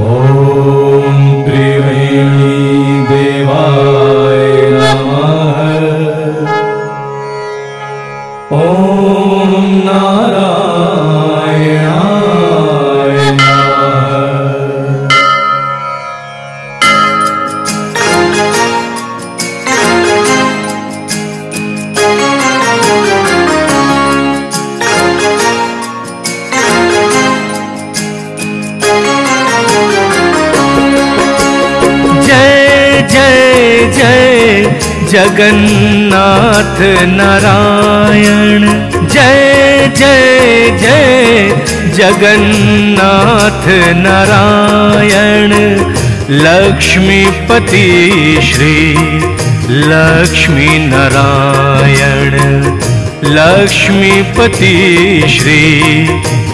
Oh. Jagannath Narayan. जय जय जय जगन्नाथ नारायण। लक्ष्मीपति श्री लक्ष्मी नारायण। लक्ष्मीपति श्री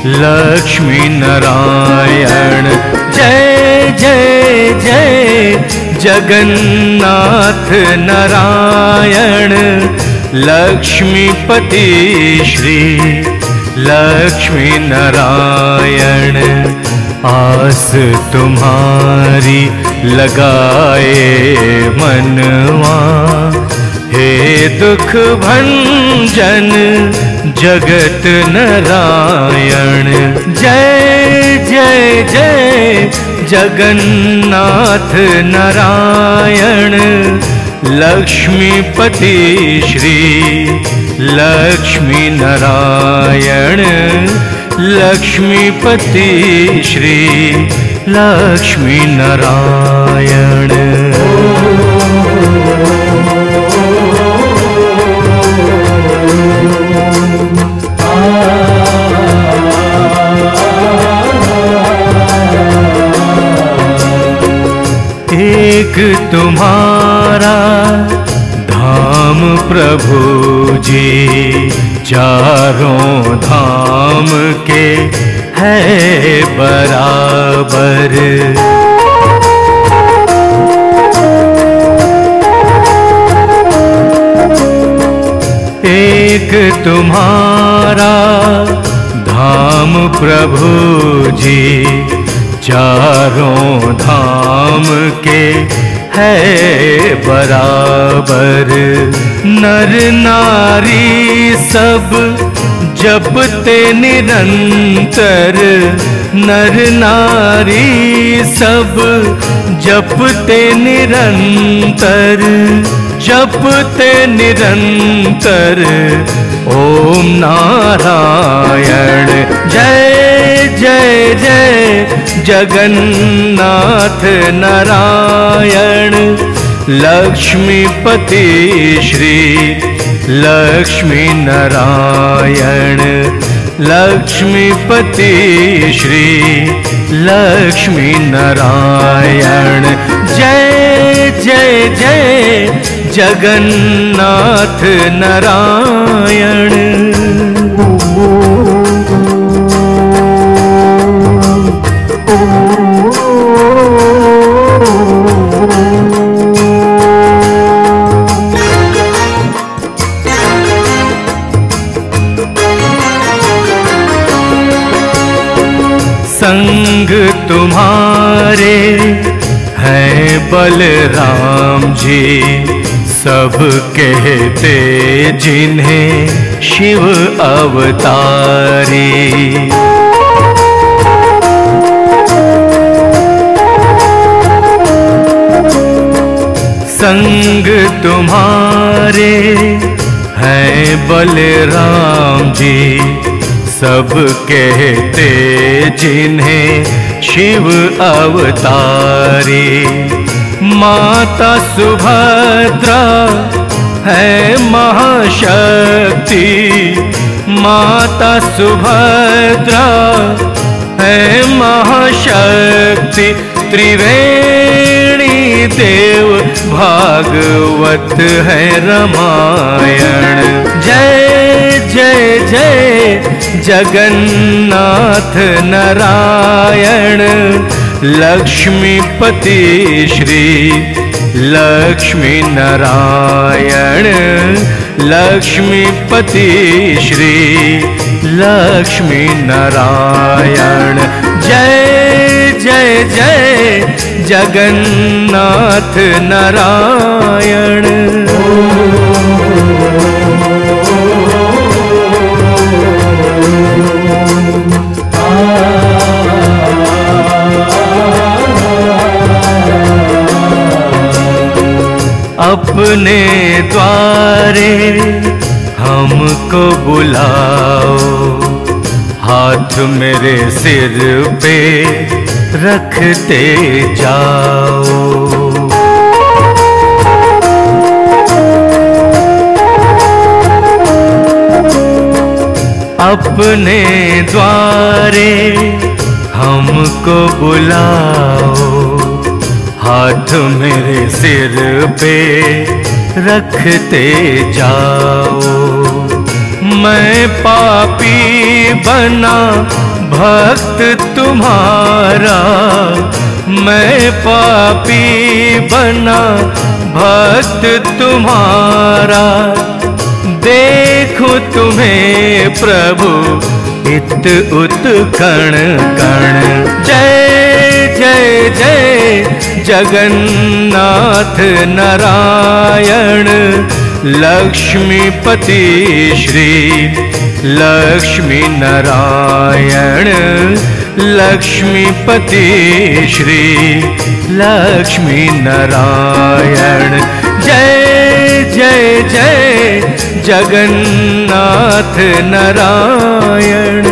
लक्ष्मी नारायण। जय जय जय जगन्नाथ नारायण, लक्ष्मीपति श्री लक्ष्मी नारायण, आस तुम्हारी लगाए मनवा। हे दुख भंजन जगत नारायण, जय जय जय जगन्नाथ नारायण लक्ष्मीपति श्री लक्ष्मी नारायण लक्ष्मीपति श्री लक्ष्मी एक तुम्हारा धाम प्रभु जी, चारों धाम के है बराबर। एक तुम्हारा धाम प्रभु जी चारों धाम के है बराबर। नर नारी सब जपते निरंतर। नर नारी सब जपते निरंतर। जपते निरंतर। ओम नारायण। जय जय जय जगन्नाथ नारायण। लक्ष्मीपति श्री लक्ष्मी नारायण। लक्ष्मीपति श्री लक्ष्मी नारायण। जय जय जय जगन्नाथ नारायण। संग तुम्हारे हैं बलराम जी। सब कहते जिन्हें शिव अवतारी। संग तुम्हारे हैं बलराम जी, सब कहते जिन्हें शिव अवतारी। माता सुभद्रा है महाशक्ति। माता सुभद्रा है महाशक्ति। त्रिवेणी देव भागवत है रामायण। जय जय जय जगन्नाथ नारायण। लक्ष्मीपति श्री लक्ष्मी नारायण लक्ष्मीपति श्री लक्ष्मी नारायण। जय जय जय जगन्नाथ नारायण। अपने द्वारे हमको बुलाओ। हाथ मेरे सिर पे रखते जाओ। अपने द्वारे हमको बुलाओ। हाथ मेरे सिर पे रखते जाओ। मैं पापी बना भक्त तुम्हारा। मैं पापी बना भक्त तुम्हारा। देखो तुम्हें प्रभु, इत उत कण कण। जय जय जय। जगन्नाथ नारायण लक्ष्मीपति श्री लक्ष्मी नारायण लक्ष्मीपति श्री लक्ष्मी नारायण। जय जय जय जगन्नाथ नारायण